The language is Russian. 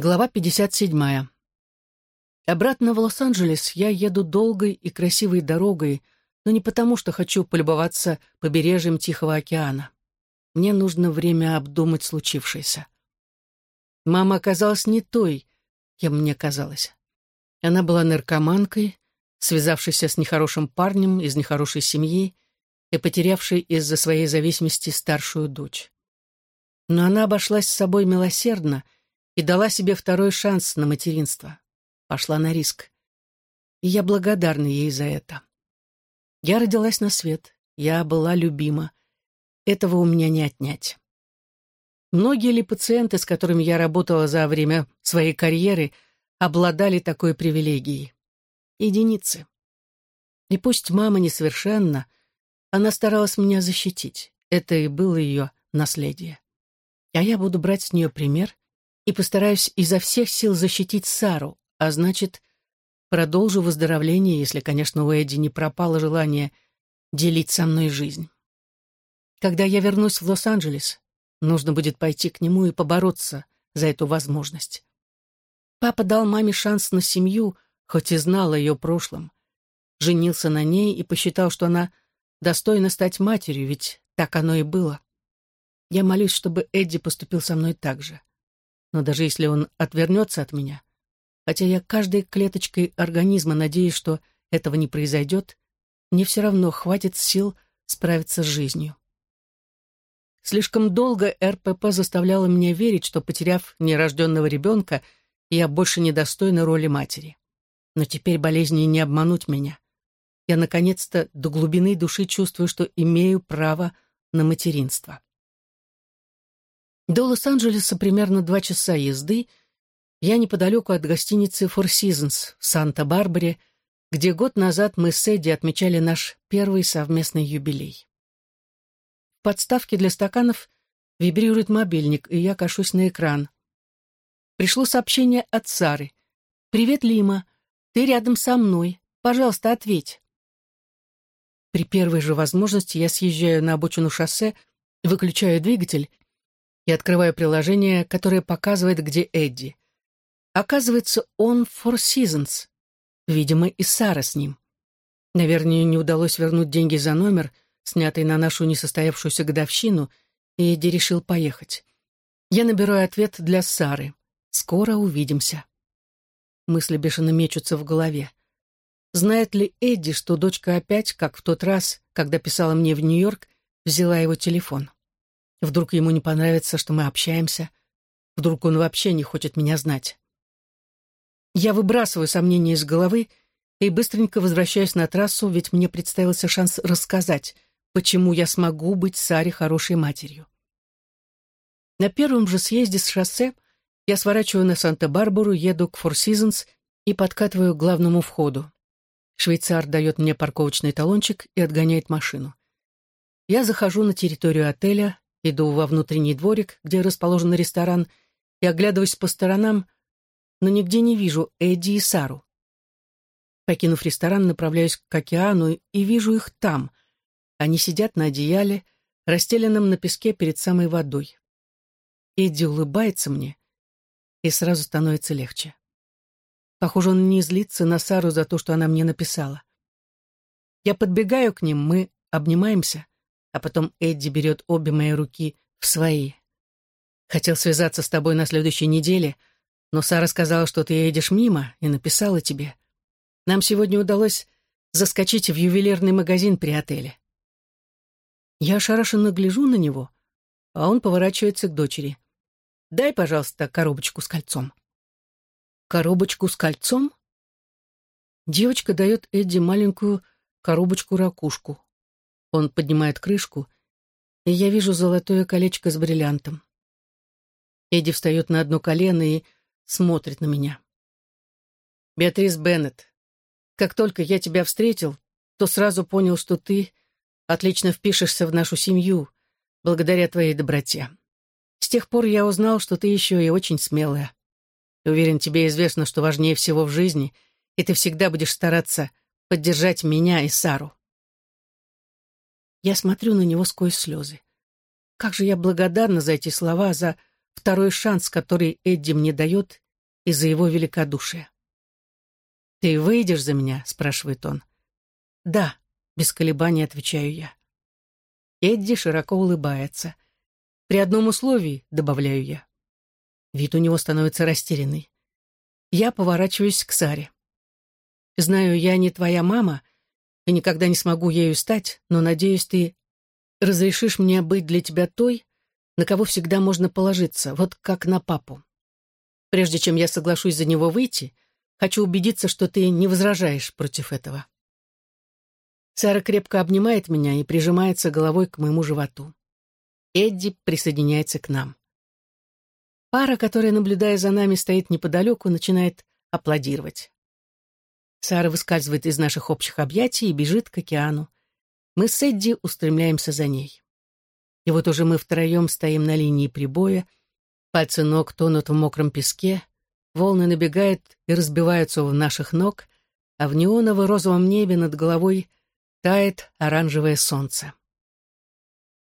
Глава 57. Обратно в Лос-Анджелес я еду долгой и красивой дорогой, но не потому, что хочу полюбоваться побережьем Тихого океана. Мне нужно время обдумать случившееся. Мама оказалась не той, кем мне казалось. Она была наркоманкой, связавшейся с нехорошим парнем из нехорошей семьи и потерявшей из-за своей зависимости старшую дочь. Но она обошлась с собой милосердно — и дала себе второй шанс на материнство. Пошла на риск. И я благодарна ей за это. Я родилась на свет, я была любима. Этого у меня не отнять. Многие ли пациенты, с которыми я работала за время своей карьеры, обладали такой привилегией? Единицы. И пусть мама несовершенна, она старалась меня защитить. Это и было ее наследие. А я буду брать с нее пример и постараюсь изо всех сил защитить Сару, а значит, продолжу выздоровление, если, конечно, у Эдди не пропало желание делить со мной жизнь. Когда я вернусь в Лос-Анджелес, нужно будет пойти к нему и побороться за эту возможность. Папа дал маме шанс на семью, хоть и знал о ее прошлом. Женился на ней и посчитал, что она достойна стать матерью, ведь так оно и было. Я молюсь, чтобы Эдди поступил со мной так же но даже если он отвернется от меня, хотя я каждой клеточкой организма надеюсь, что этого не произойдет, мне все равно хватит сил справиться с жизнью. Слишком долго РПП заставляла меня верить, что, потеряв нерожденного ребенка, я больше недостойна роли матери. Но теперь болезни не обмануть меня. Я, наконец-то, до глубины души чувствую, что имею право на материнство. До Лос-Анджелеса примерно два часа езды. Я неподалеку от гостиницы Four Seasons в Санта-Барбаре, где год назад мы с Эдди отмечали наш первый совместный юбилей. В подставке для стаканов вибрирует мобильник, и я кашусь на экран. Пришло сообщение от Сары. «Привет, Лима. Ты рядом со мной. Пожалуйста, ответь». При первой же возможности я съезжаю на обочину шоссе, выключаю двигатель и открываю приложение, которое показывает, где Эдди. Оказывается, он Four Seasons. Видимо, и Сара с ним. Наверное, не удалось вернуть деньги за номер, снятый на нашу несостоявшуюся годовщину, и Эдди решил поехать. Я набираю ответ для Сары. «Скоро увидимся». Мысли бешено мечутся в голове. Знает ли Эдди, что дочка опять, как в тот раз, когда писала мне в Нью-Йорк, взяла его телефон? Вдруг ему не понравится, что мы общаемся. Вдруг он вообще не хочет меня знать. Я выбрасываю сомнения из головы и быстренько возвращаюсь на трассу, ведь мне представился шанс рассказать, почему я смогу быть Саре хорошей матерью. На первом же съезде с шоссе я сворачиваю на Санта-Барбару, еду к Four Seasons и подкатываю к главному входу. Швейцар дает мне парковочный талончик и отгоняет машину. Я захожу на территорию отеля, Иду во внутренний дворик, где расположен ресторан, и оглядываюсь по сторонам, но нигде не вижу Эдди и Сару. Покинув ресторан, направляюсь к океану и вижу их там. Они сидят на одеяле, расстеленном на песке перед самой водой. Эдди улыбается мне, и сразу становится легче. Похоже, он не злится на Сару за то, что она мне написала. Я подбегаю к ним, мы обнимаемся а потом Эдди берет обе мои руки в свои. Хотел связаться с тобой на следующей неделе, но Сара сказала, что ты едешь мимо, и написала тебе. Нам сегодня удалось заскочить в ювелирный магазин при отеле. Я ошарашенно гляжу на него, а он поворачивается к дочери. «Дай, пожалуйста, коробочку с кольцом». «Коробочку с кольцом?» Девочка дает Эдди маленькую коробочку-ракушку. Он поднимает крышку, и я вижу золотое колечко с бриллиантом. Эдди встает на одно колено и смотрит на меня. «Беатрис Беннет, как только я тебя встретил, то сразу понял, что ты отлично впишешься в нашу семью, благодаря твоей доброте. С тех пор я узнал, что ты еще и очень смелая. Уверен, тебе известно, что важнее всего в жизни, и ты всегда будешь стараться поддержать меня и Сару. Я смотрю на него сквозь слезы. Как же я благодарна за эти слова, за второй шанс, который Эдди мне дает, из-за его великодушия. «Ты выйдешь за меня?» — спрашивает он. «Да», — без колебаний отвечаю я. Эдди широко улыбается. «При одном условии», — добавляю я. Вид у него становится растерянный. Я поворачиваюсь к Саре. «Знаю, я не твоя мама и никогда не смогу ею стать, но, надеюсь, ты разрешишь мне быть для тебя той, на кого всегда можно положиться, вот как на папу. Прежде чем я соглашусь за него выйти, хочу убедиться, что ты не возражаешь против этого». Сара крепко обнимает меня и прижимается головой к моему животу. Эдди присоединяется к нам. Пара, которая, наблюдая за нами, стоит неподалеку, начинает аплодировать. Сара выскальзывает из наших общих объятий и бежит к океану. Мы с Эдди устремляемся за ней. И вот уже мы втроем стоим на линии прибоя, пальцы ног тонут в мокром песке, волны набегают и разбиваются у наших ног, а в неоново-розовом небе над головой тает оранжевое солнце.